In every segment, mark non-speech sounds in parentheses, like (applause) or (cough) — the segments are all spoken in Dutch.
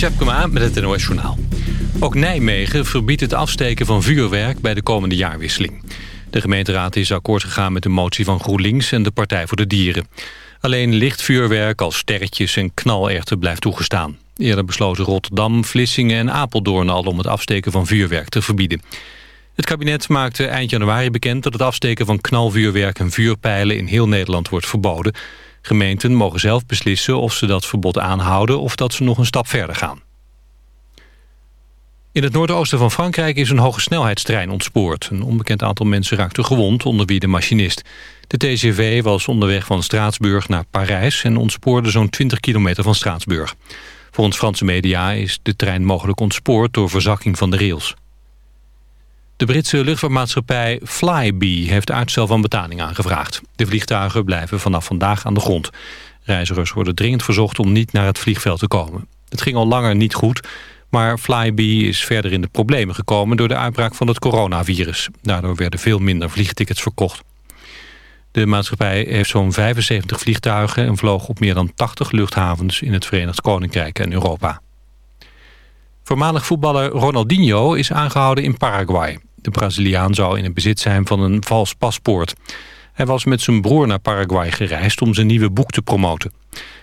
Jeroen met het NOS Journaal. Ook Nijmegen verbiedt het afsteken van vuurwerk bij de komende jaarwisseling. De gemeenteraad is akkoord gegaan met de motie van GroenLinks en de Partij voor de Dieren. Alleen licht vuurwerk als sterretjes en knalerten blijft toegestaan. Eerder besloten Rotterdam, Vlissingen en Apeldoorn al om het afsteken van vuurwerk te verbieden. Het kabinet maakte eind januari bekend dat het afsteken van knalvuurwerk en vuurpijlen in heel Nederland wordt verboden. Gemeenten mogen zelf beslissen of ze dat verbod aanhouden of dat ze nog een stap verder gaan. In het noordoosten van Frankrijk is een hoge snelheidstrein ontspoord. Een onbekend aantal mensen raakte gewond, onder wie de machinist. De TGV was onderweg van Straatsburg naar Parijs... en ontspoorde zo'n 20 kilometer van Straatsburg. Volgens Franse media is de trein mogelijk ontspoord... door verzakking van de rails. De Britse luchtvaartmaatschappij Flybe heeft uitstel van betaling aangevraagd. De vliegtuigen blijven vanaf vandaag aan de grond. Reizigers worden dringend verzocht om niet naar het vliegveld te komen. Het ging al langer niet goed, maar Flybe is verder in de problemen gekomen... door de uitbraak van het coronavirus. Daardoor werden veel minder vliegtickets verkocht. De maatschappij heeft zo'n 75 vliegtuigen... en vloog op meer dan 80 luchthavens in het Verenigd Koninkrijk en Europa. Voormalig voetballer Ronaldinho is aangehouden in Paraguay. De Braziliaan zou in het bezit zijn van een vals paspoort. Hij was met zijn broer naar Paraguay gereisd om zijn nieuwe boek te promoten.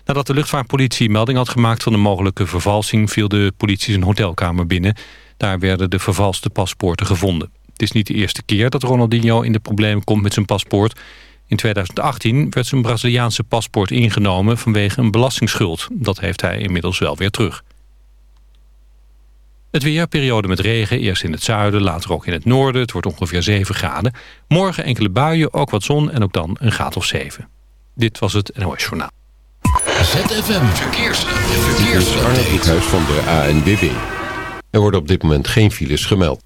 Nadat de luchtvaartpolitie melding had gemaakt van een mogelijke vervalsing... viel de politie zijn hotelkamer binnen. Daar werden de vervalste paspoorten gevonden. Het is niet de eerste keer dat Ronaldinho in de problemen komt met zijn paspoort. In 2018 werd zijn Braziliaanse paspoort ingenomen vanwege een belastingsschuld. Dat heeft hij inmiddels wel weer terug. Het weer, periode met regen, eerst in het zuiden, later ook in het noorden. Het wordt ongeveer 7 graden. Morgen enkele buien, ook wat zon en ook dan een graad of 7. Dit was het NOS Journaal. ZFM Verkeers. Verkeers. Huis van de ANWB. Er worden op dit moment geen files gemeld.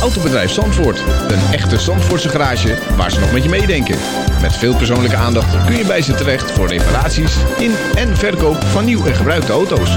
Autobedrijf Zandvoort. Een echte Zandvoortse garage waar ze nog met je meedenken. Met veel persoonlijke aandacht kun je bij ze terecht voor reparaties in en verkoop van nieuw en gebruikte auto's.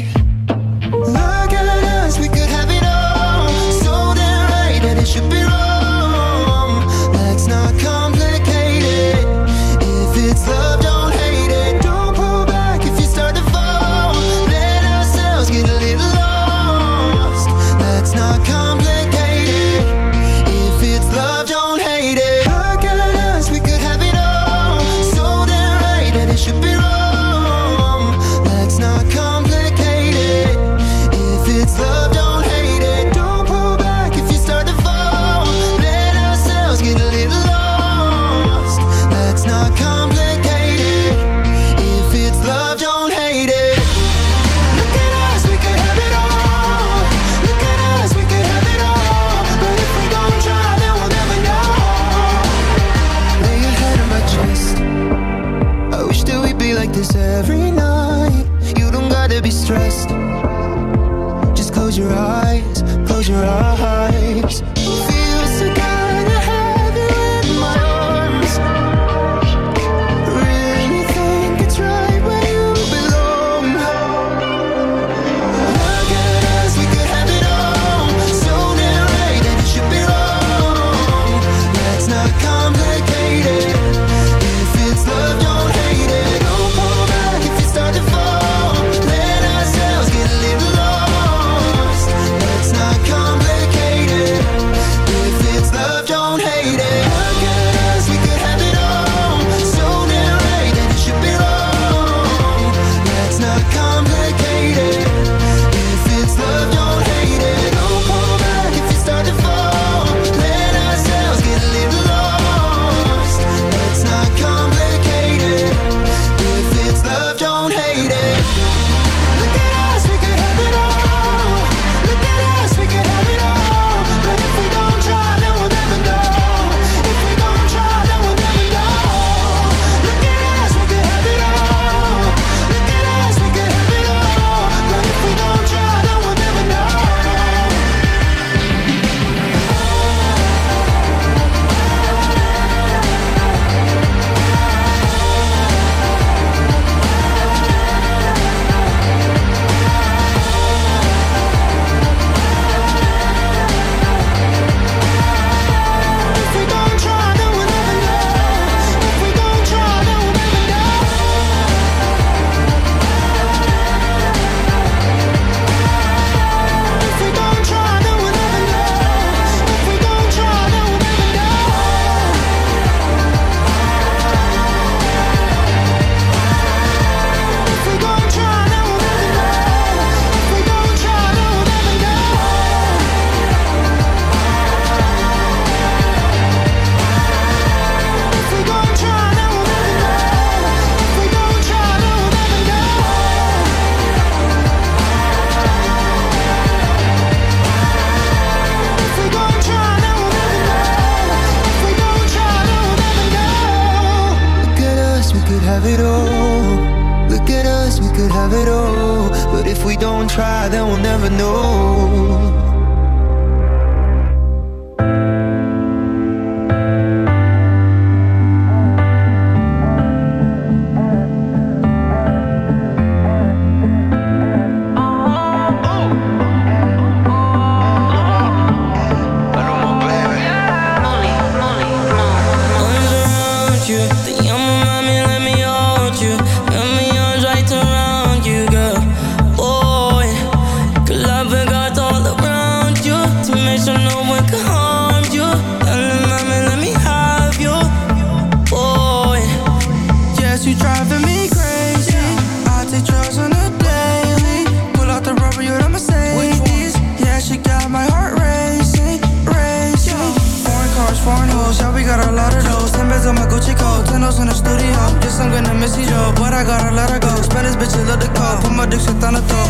house in the studio. Guess I'm gonna miss you, yo, but I gotta let her go. Spend Spanish bitch, love the call. Put my dick shit on the top.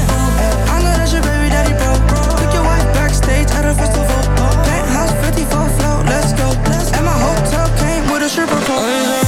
I know that's your baby daddy, bro. Took your wife backstage at a festival. Penthouse 54 float, let's go. And my hotel came with a stripper pole.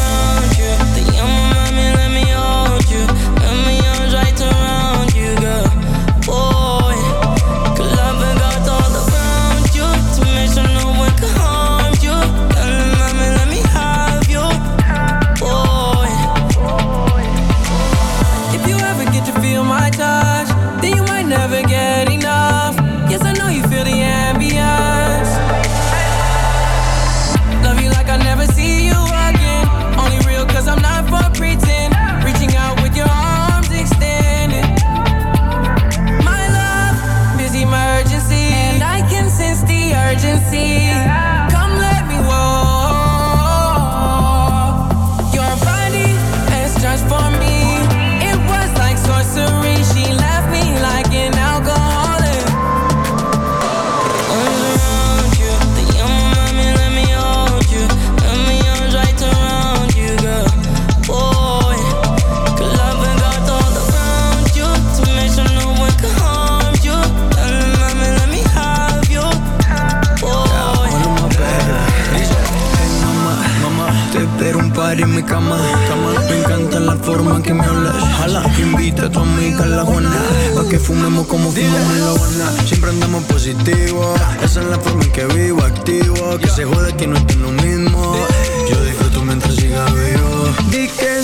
Fumemos como fumamos en la Habana. Siempre andamos positivo. Esa es la forma en que vivo, activo. Que se jode que no estoy lo mismo. Yo disfruto mientras siga vivo. Di que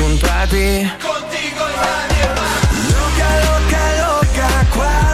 a ti Contigo y nadie más Loca, loca, loca Cuando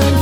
sun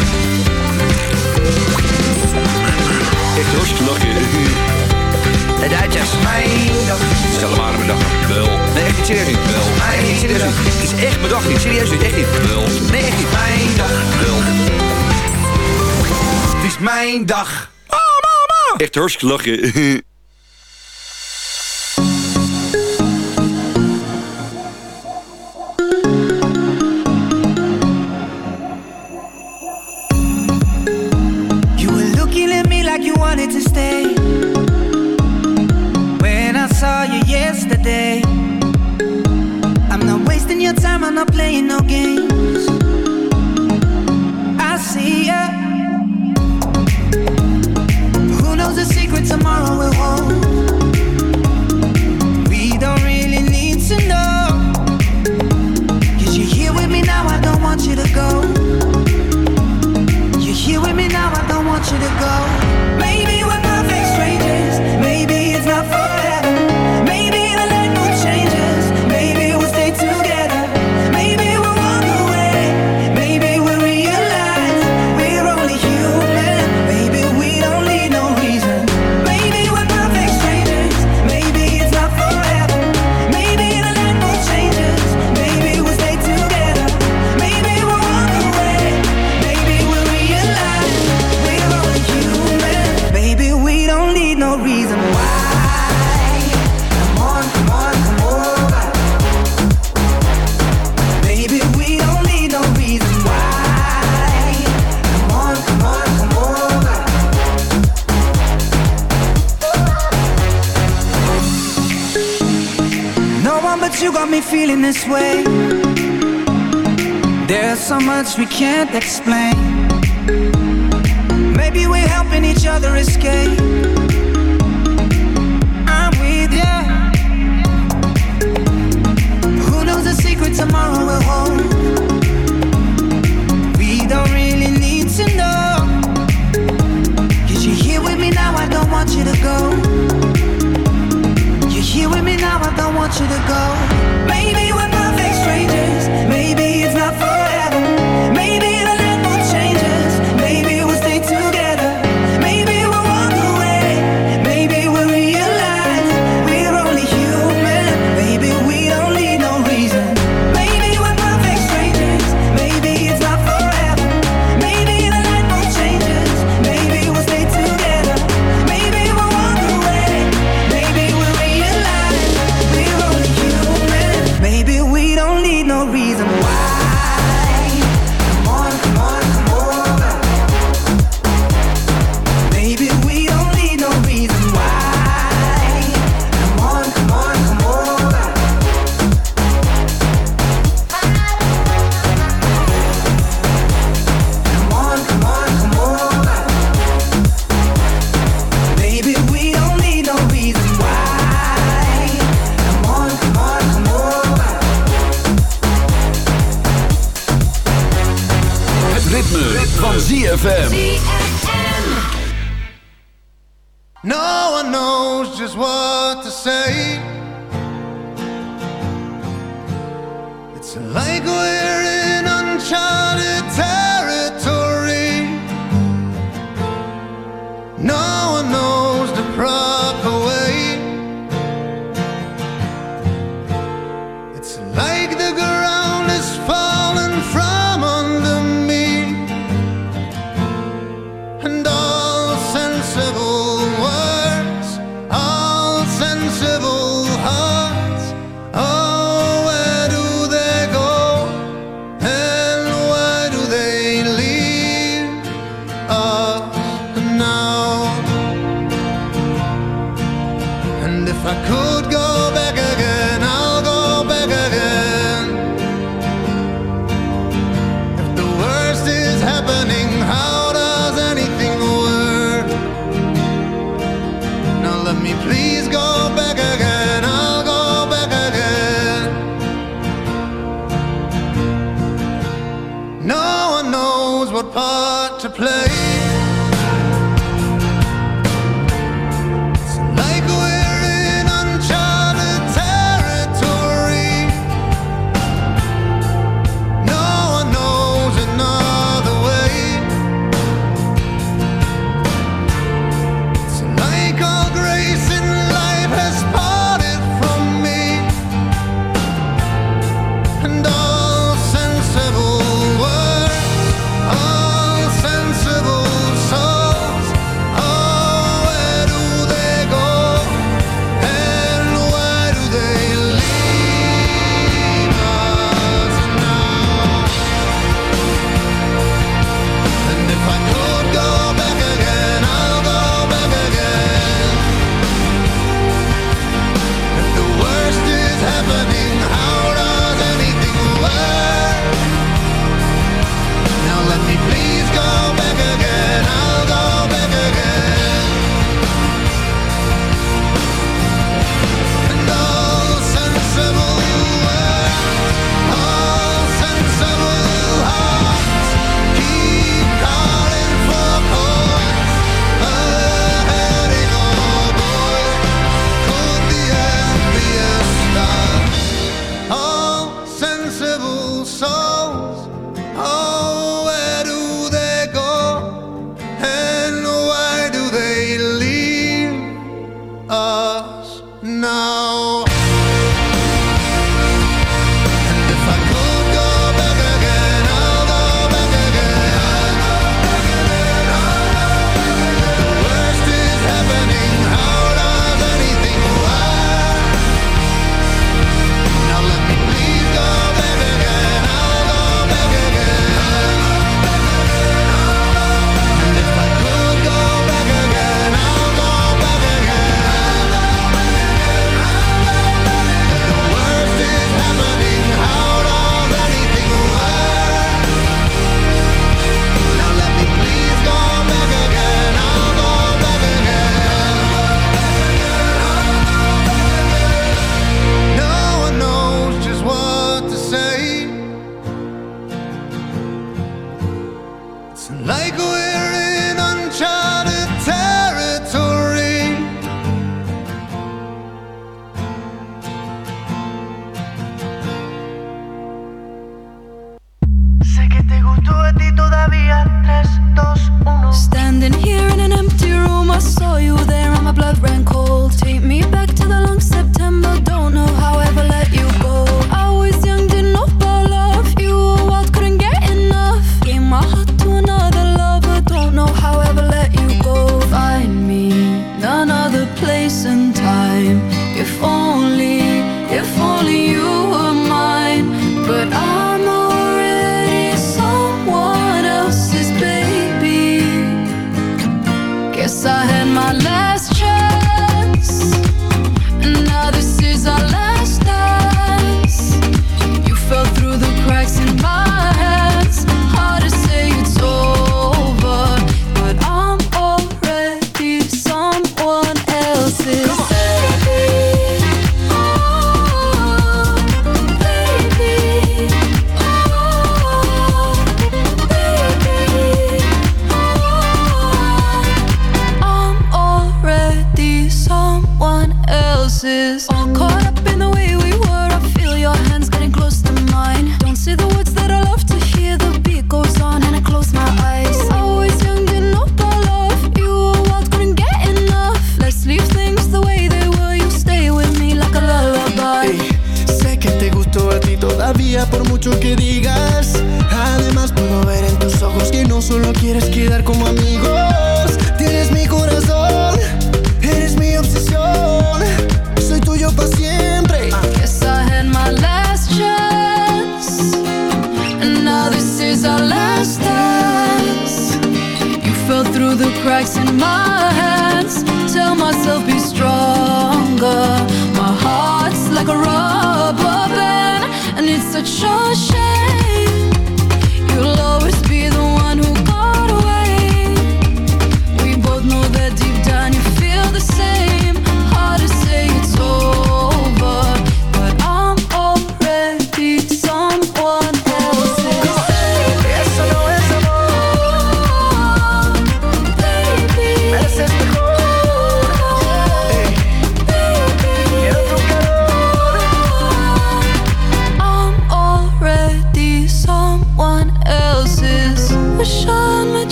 Echt hartstikke lachen. De Duitsers. Mijn dag. Stel hem aan mijn dag. Wel. Nee, echt niet serieus niet. Wel. Nee, niet serieus niet. Het is echt mijn dag niet. Serieus niet. Echt niet. Wel. Nee, echt niet. Mijn dag. Wel. Het is mijn dag. Oh, mama. Echt hartstikke lachen. (laughs)